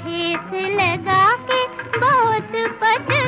ठेस लगा के बहुत पतला